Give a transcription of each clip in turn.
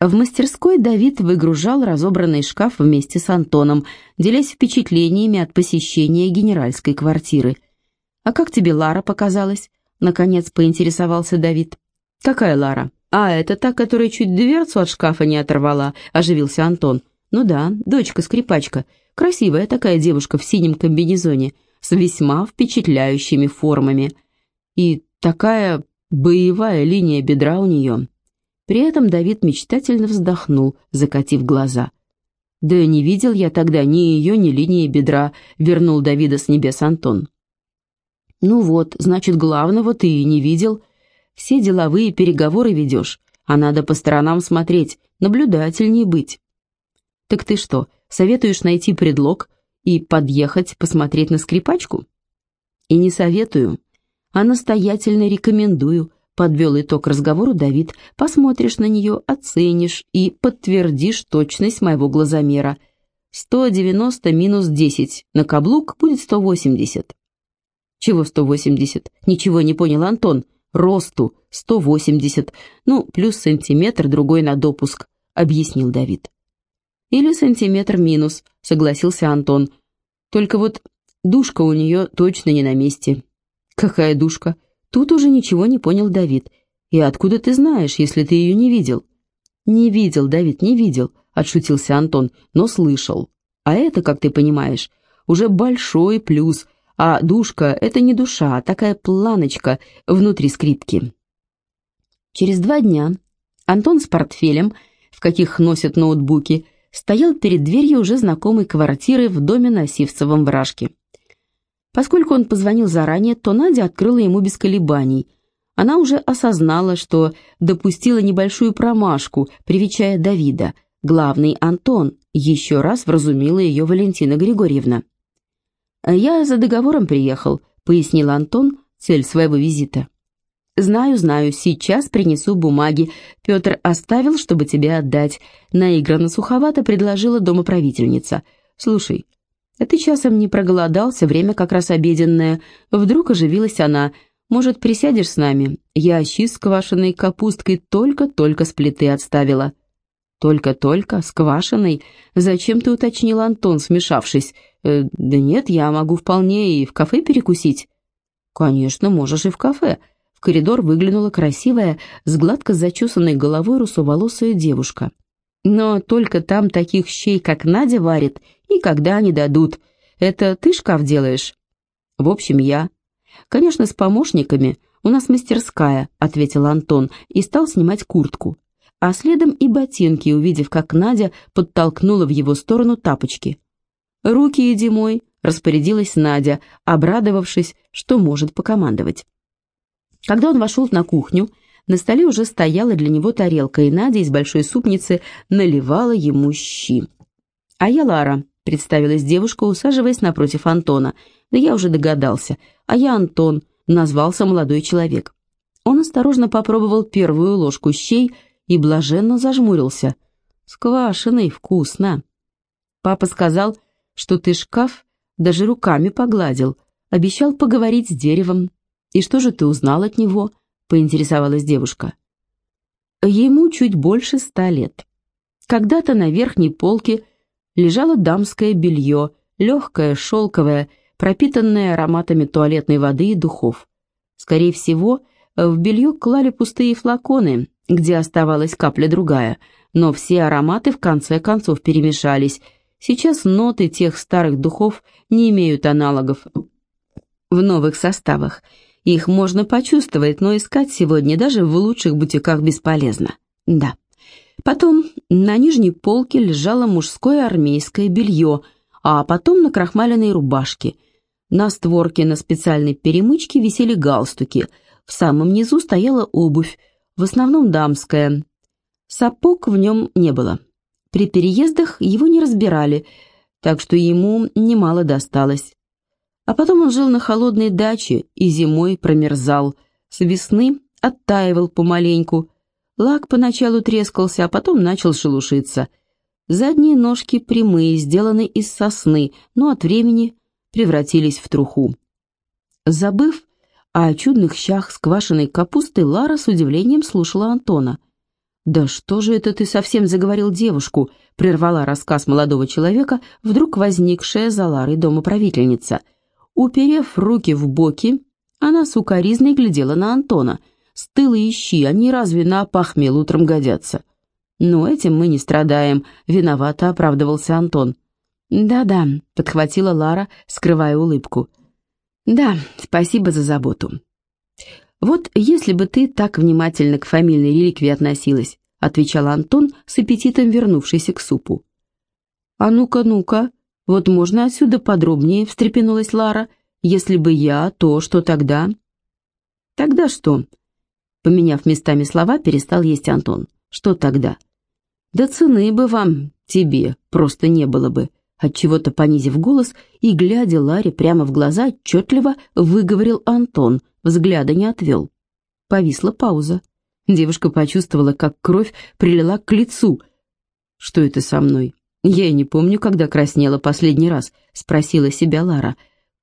В мастерской Давид выгружал разобранный шкаф вместе с Антоном, делясь впечатлениями от посещения генеральской квартиры. «А как тебе Лара показалась?» — наконец поинтересовался Давид. «Какая Лара?» «А, это та, которая чуть дверцу от шкафа не оторвала», — оживился Антон. «Ну да, дочка-скрипачка. Красивая такая девушка в синем комбинезоне, с весьма впечатляющими формами. И такая боевая линия бедра у нее». При этом Давид мечтательно вздохнул, закатив глаза. «Да не видел я тогда ни ее, ни линии бедра», — вернул Давида с небес Антон. «Ну вот, значит, главного ты и не видел. Все деловые переговоры ведешь, а надо по сторонам смотреть, наблюдательней быть». «Так ты что, советуешь найти предлог и подъехать посмотреть на скрипачку?» «И не советую, а настоятельно рекомендую», Подвел итог разговору Давид. «Посмотришь на нее, оценишь и подтвердишь точность моего глазомера. 190 минус 10. На каблук будет 180». «Чего 180?» «Ничего не понял Антон. Росту 180. Ну, плюс сантиметр, другой на допуск», — объяснил Давид. «Или сантиметр минус», — согласился Антон. «Только вот душка у нее точно не на месте». «Какая душка?» Тут уже ничего не понял Давид. «И откуда ты знаешь, если ты ее не видел?» «Не видел, Давид, не видел», — отшутился Антон, — «но слышал. А это, как ты понимаешь, уже большой плюс, а душка — это не душа, а такая планочка внутри скрипки». Через два дня Антон с портфелем, в каких носят ноутбуки, стоял перед дверью уже знакомой квартиры в доме на Сивцевом вражке. Поскольку он позвонил заранее, то Надя открыла ему без колебаний. Она уже осознала, что допустила небольшую промашку, привечая Давида. Главный Антон еще раз вразумила ее Валентина Григорьевна. «Я за договором приехал», — пояснил Антон цель своего визита. «Знаю, знаю, сейчас принесу бумаги. Петр оставил, чтобы тебе отдать», — наигранно суховато предложила домоправительница. «Слушай, «А ты часом не проголодался, время как раз обеденное». Вдруг оживилась она. «Может, присядешь с нами? Я щи с квашеной капусткой только-только с плиты отставила». «Только-только? С квашеной? Зачем ты уточнил Антон, смешавшись?» э, «Да нет, я могу вполне и в кафе перекусить». «Конечно, можешь и в кафе». В коридор выглянула красивая, с гладко зачесанной головой русоволосая девушка. Но только там таких щей, как Надя варит, никогда не дадут. Это ты шкаф делаешь? В общем, я. Конечно, с помощниками. У нас мастерская, ответил Антон и стал снимать куртку. А следом и ботинки, увидев, как Надя подтолкнула в его сторону тапочки. «Руки иди мой», — распорядилась Надя, обрадовавшись, что может покомандовать. Когда он вошел на кухню, на столе уже стояла для него тарелка, и Надя из большой супницы наливала ему щи. «А я Лара», — представилась девушка, усаживаясь напротив Антона. «Да я уже догадался. А я Антон», — назвался молодой человек. Он осторожно попробовал первую ложку щей и блаженно зажмурился. «Сквашеный, вкусно!» «Папа сказал, что ты шкаф даже руками погладил, обещал поговорить с деревом. И что же ты узнал от него?» поинтересовалась девушка. Ему чуть больше ста лет. Когда-то на верхней полке лежало дамское белье, легкое, шелковое, пропитанное ароматами туалетной воды и духов. Скорее всего, в белье клали пустые флаконы, где оставалась капля другая, но все ароматы в конце концов перемешались. Сейчас ноты тех старых духов не имеют аналогов в новых составах – их можно почувствовать, но искать сегодня даже в лучших бутиках бесполезно. Да. Потом на нижней полке лежало мужское армейское белье, а потом на крахмаленной рубашке. На створке на специальной перемычке висели галстуки. В самом низу стояла обувь, в основном дамская. Сапог в нем не было. При переездах его не разбирали, так что ему немало досталось. А потом он жил на холодной даче и зимой промерзал. С весны оттаивал помаленьку. Лак поначалу трескался, а потом начал шелушиться. Задние ножки прямые, сделаны из сосны, но от времени превратились в труху. Забыв о чудных щах с квашеной капустой, Лара с удивлением слушала Антона. «Да что же это ты совсем заговорил девушку?» — прервала рассказ молодого человека, вдруг возникшая за Ларой домоправительница. Уперев руки в боки, она сукоризной глядела на Антона. «Стылы ищи, они разве на похмел утром годятся?» «Ну, этим мы не страдаем», — виновато оправдывался Антон. «Да-да», — подхватила Лара, скрывая улыбку. «Да, спасибо за заботу». «Вот если бы ты так внимательно к фамильной реликвии относилась», — отвечал Антон, с аппетитом вернувшийся к супу. «А ну-ка, ну-ка, вот можно отсюда подробнее», — встрепенулась Лара. «Если бы я, то что тогда?» «Тогда что?» Поменяв местами слова, перестал есть Антон. «Что тогда?» «Да цены бы вам, тебе, просто не было бы», Отчего-то понизив голос и, глядя Ларе прямо в глаза, отчетливо выговорил Антон, взгляда не отвел. Повисла пауза. Девушка почувствовала, как кровь прилила к лицу. «Что это со мной? Я и не помню, когда краснела последний раз», — спросила себя Лара.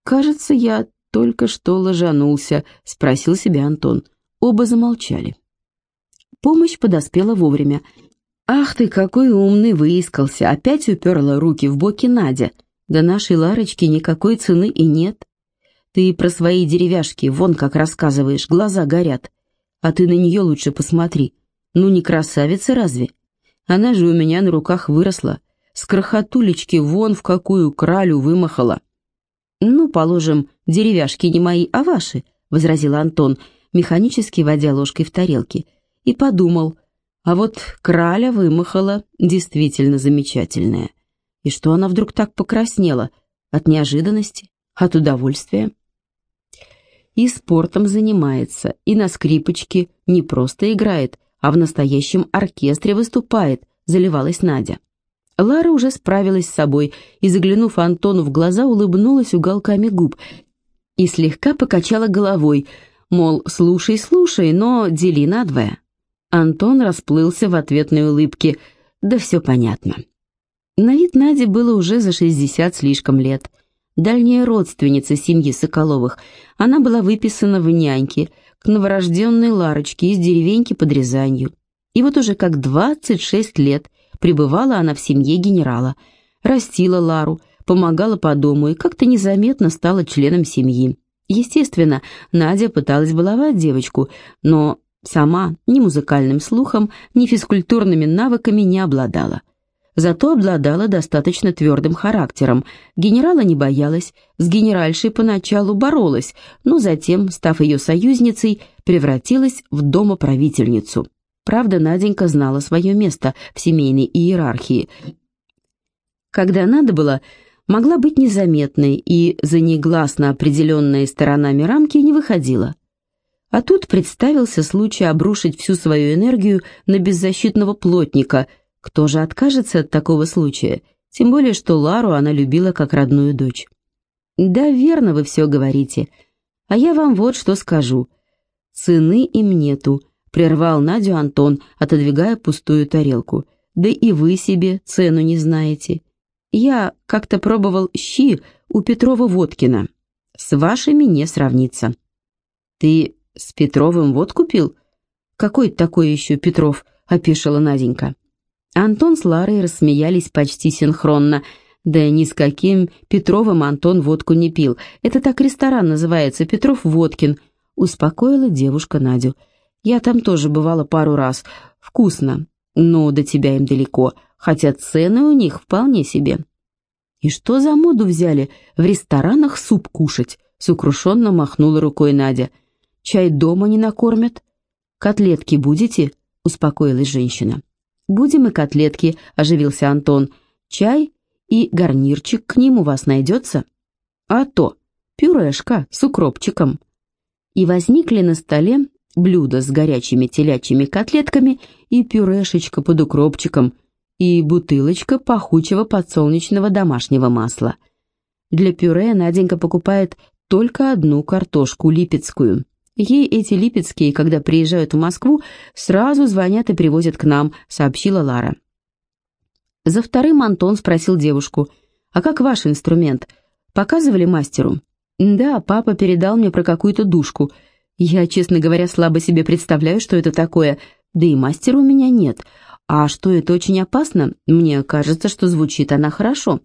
«Кажется, я только что ложанулся», — спросил себя Антон. Оба замолчали. Помощь подоспела вовремя. «Ах ты, какой умный выискался!» Опять уперла руки в боки Надя. «Да нашей Ларочки никакой цены и нет. Ты про свои деревяшки вон как рассказываешь, глаза горят. А ты на нее лучше посмотри. Ну не красавица разве? Она же у меня на руках выросла. С крохотулечки вон в какую кралю вымахала». «Ну, положим, деревяшки не мои, а ваши», — возразил Антон, механически водя ложкой в тарелке, и подумал — а вот краля вымахала действительно замечательная. И что она вдруг так покраснела? От неожиданности? От удовольствия? И спортом занимается, и на скрипочке не просто играет, а в настоящем оркестре выступает, заливалась Надя. Лара уже справилась с собой и, заглянув Антону в глаза, улыбнулась уголками губ и слегка покачала головой, мол, слушай, слушай, но дели надвое. Антон расплылся в ответной улыбке. Да все понятно. На вид Наде было уже за 60 слишком лет. Дальняя родственница семьи Соколовых. Она была выписана в няньки к новорожденной Ларочке из деревеньки под Рязанью. И вот уже как 26 лет пребывала она в семье генерала. Растила Лару, помогала по дому и как-то незаметно стала членом семьи. Естественно, Надя пыталась баловать девочку, но Сама ни музыкальным слухом, ни физкультурными навыками не обладала. Зато обладала достаточно твердым характером. Генерала не боялась, с генеральшей поначалу боролась, но затем, став ее союзницей, превратилась в домоправительницу. Правда, Наденька знала свое место в семейной иерархии. Когда надо было, могла быть незаметной и за негласно определенные сторонами рамки не выходила. А тут представился случай обрушить всю свою энергию на беззащитного плотника. Кто же откажется от такого случая? Тем более, что Лару она любила как родную дочь. «Да, верно вы все говорите. А я вам вот что скажу. Цены им нету», — прервал Надю Антон, отодвигая пустую тарелку. «Да и вы себе цену не знаете. Я как-то пробовал щи у Петрова-Водкина. С вашими не сравнится». «Ты «С Петровым водку пил?» «Какой такой еще Петров?» — опешила Наденька. Антон с Ларой рассмеялись почти синхронно. Да ни с каким Петровым Антон водку не пил. Это так ресторан называется, Петров-Водкин. Успокоила девушка Надю. Я там тоже бывала пару раз. Вкусно. Но до тебя им далеко, хотя цены у них вполне себе. И что за моду взяли в ресторанах суп кушать? Сокрушенно махнула рукой Надя. — Чай дома не накормят? Котлетки будете?» — успокоилась женщина. «Будем и котлетки», — оживился Антон. «Чай и гарнирчик к ним у вас найдется?» «А то, пюрешка с укропчиком». И возникли на столе блюда с горячими телячьими котлетками и пюрешечка под укропчиком, и бутылочка пахучего подсолнечного домашнего масла. Для пюре Наденька покупает только одну картошку липецкую. Ей эти липецкие, когда приезжают в Москву, сразу звонят и привозят к нам», — сообщила Лара. За вторым Антон спросил девушку, «А как ваш инструмент? Показывали мастеру?» «Да, папа передал мне про какую-то душку. Я, честно говоря, слабо себе представляю, что это такое. Да и мастера у меня нет. А что это очень опасно? Мне кажется, что звучит она хорошо».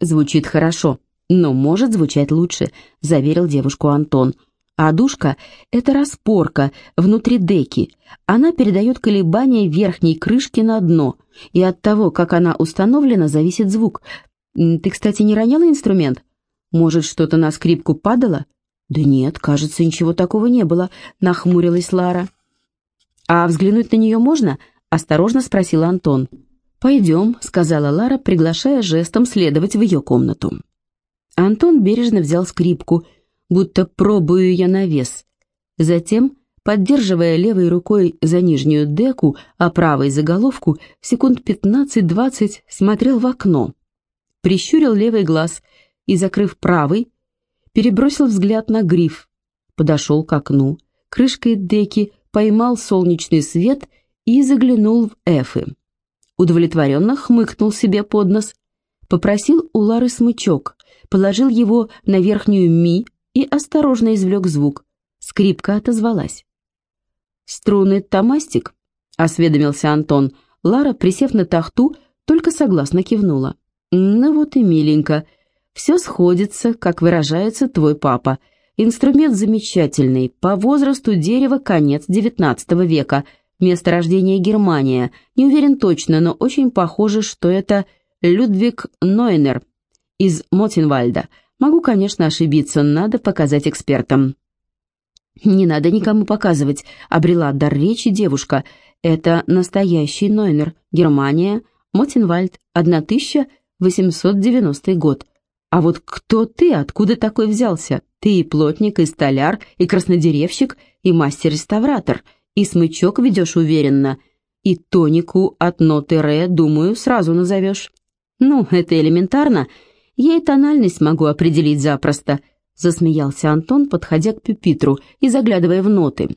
«Звучит хорошо, но может звучать лучше», — заверил девушку Антон. А душка — это распорка внутри деки. Она передает колебания верхней крышки на дно, и от того, как она установлена, зависит звук. Ты, кстати, не роняла инструмент? Может, что-то на скрипку падало? Да нет, кажется, ничего такого не было, нахмурилась Лара. А взглянуть на нее можно? Осторожно спросил Антон. «Пойдем», — сказала Лара, приглашая жестом следовать в ее комнату. Антон бережно взял скрипку — будто пробую я на вес. Затем, поддерживая левой рукой за нижнюю деку, а правой за головку, секунд 15-20 смотрел в окно. Прищурил левый глаз и, закрыв правый, перебросил взгляд на гриф. Подошел к окну, крышкой деки поймал солнечный свет и заглянул в эфы. Удовлетворенно хмыкнул себе под нос, попросил у Лары смычок, положил его на верхнюю ми, и осторожно извлек звук. Скрипка отозвалась. «Струны томастик?» — осведомился Антон. Лара, присев на тахту, только согласно кивнула. «Ну вот и миленько. Все сходится, как выражается твой папа. Инструмент замечательный, по возрасту дерева конец XIX века, место рождения Германия. Не уверен точно, но очень похоже, что это Людвиг Нойнер из Мотинвальда. Могу, конечно, ошибиться, надо показать экспертам. «Не надо никому показывать», — обрела дар речи девушка. «Это настоящий Нойнер, Германия, Мотенвальд, 1890 год. А вот кто ты, откуда такой взялся? Ты и плотник, и столяр, и краснодеревщик, и мастер-реставратор, и смычок ведешь уверенно, и тонику от ноты ре, думаю, сразу назовешь. Ну, это элементарно, — я и тональность могу определить запросто», — засмеялся Антон, подходя к пюпитру и заглядывая в ноты.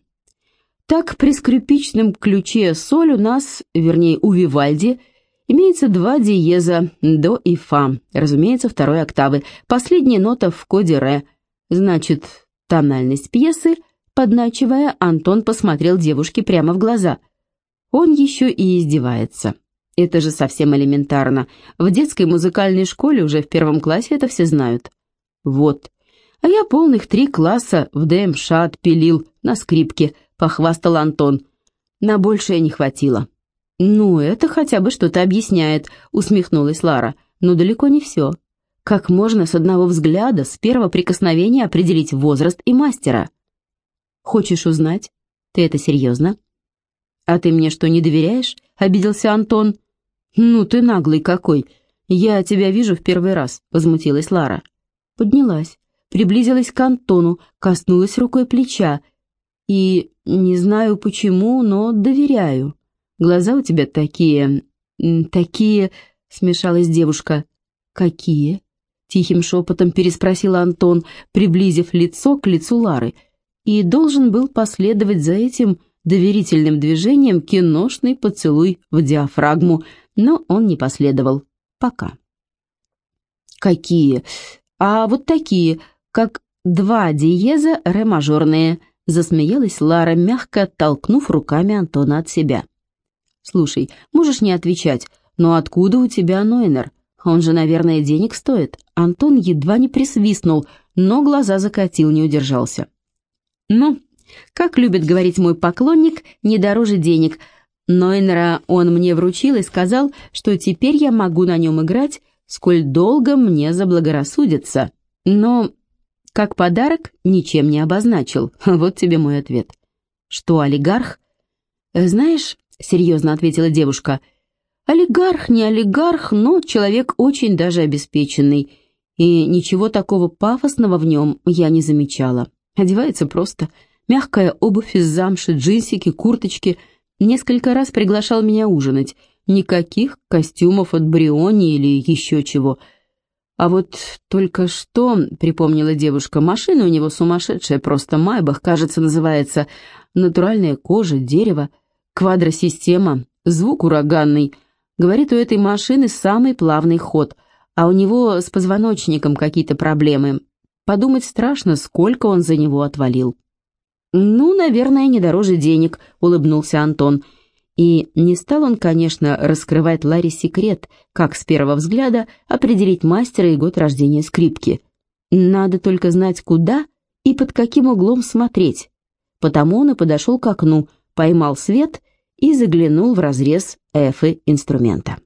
Так, при скрипичном ключе соль у нас, вернее, у Вивальди, имеется два диеза до и фа, разумеется, второй октавы, последняя нота в коде ре. Значит, тональность пьесы, подначивая, Антон посмотрел девушке прямо в глаза. Он еще и издевается. Это же совсем элементарно. В детской музыкальной школе уже в первом классе это все знают. Вот. А я полных три класса в ДМШ отпилил на скрипке, похвастал Антон. На большее не хватило. «Ну, это хотя бы что-то объясняет», — усмехнулась Лара. «Но далеко не все. Как можно с одного взгляда, с первого прикосновения определить возраст и мастера?» «Хочешь узнать? Ты это серьезно?» «А ты мне что, не доверяешь?» — обиделся Антон. «Ну ты наглый какой! Я тебя вижу в первый раз», — возмутилась Лара. Поднялась, приблизилась к Антону, коснулась рукой плеча. «И не знаю почему, но доверяю. Глаза у тебя такие... такие...» — смешалась девушка. «Какие?» — тихим шепотом переспросил Антон, приблизив лицо к лицу Лары. И должен был последовать за этим доверительным движением киношный поцелуй в диафрагму — но он не последовал. Пока. «Какие? А вот такие, как два диеза ре мажорные», засмеялась Лара, мягко оттолкнув руками Антона от себя. «Слушай, можешь не отвечать, но откуда у тебя Нойнер? Он же, наверное, денег стоит». Антон едва не присвистнул, но глаза закатил, не удержался. «Ну, как любит говорить мой поклонник, не дороже денег», Нойнера он мне вручил и сказал, что теперь я могу на нем играть, сколь долго мне заблагорассудится. Но как подарок ничем не обозначил. Вот тебе мой ответ. Что, олигарх? Знаешь, серьезно ответила девушка, олигарх не олигарх, но человек очень даже обеспеченный. И ничего такого пафосного в нем я не замечала. Одевается просто. Мягкая обувь из замши, джинсики, курточки — Несколько раз приглашал меня ужинать. Никаких костюмов от Бриони или еще чего. А вот только что, припомнила девушка, машина у него сумасшедшая, просто Майбах, кажется, называется. Натуральная кожа, дерево, квадросистема, звук ураганный. Говорит, у этой машины самый плавный ход, а у него с позвоночником какие-то проблемы. Подумать страшно, сколько он за него отвалил. «Ну, наверное, не дороже денег», — улыбнулся Антон. И не стал он, конечно, раскрывать Ларе секрет, как с первого взгляда определить мастера и год рождения скрипки. Надо только знать, куда и под каким углом смотреть. Потому он и подошел к окну, поймал свет и заглянул в разрез эфы инструмента.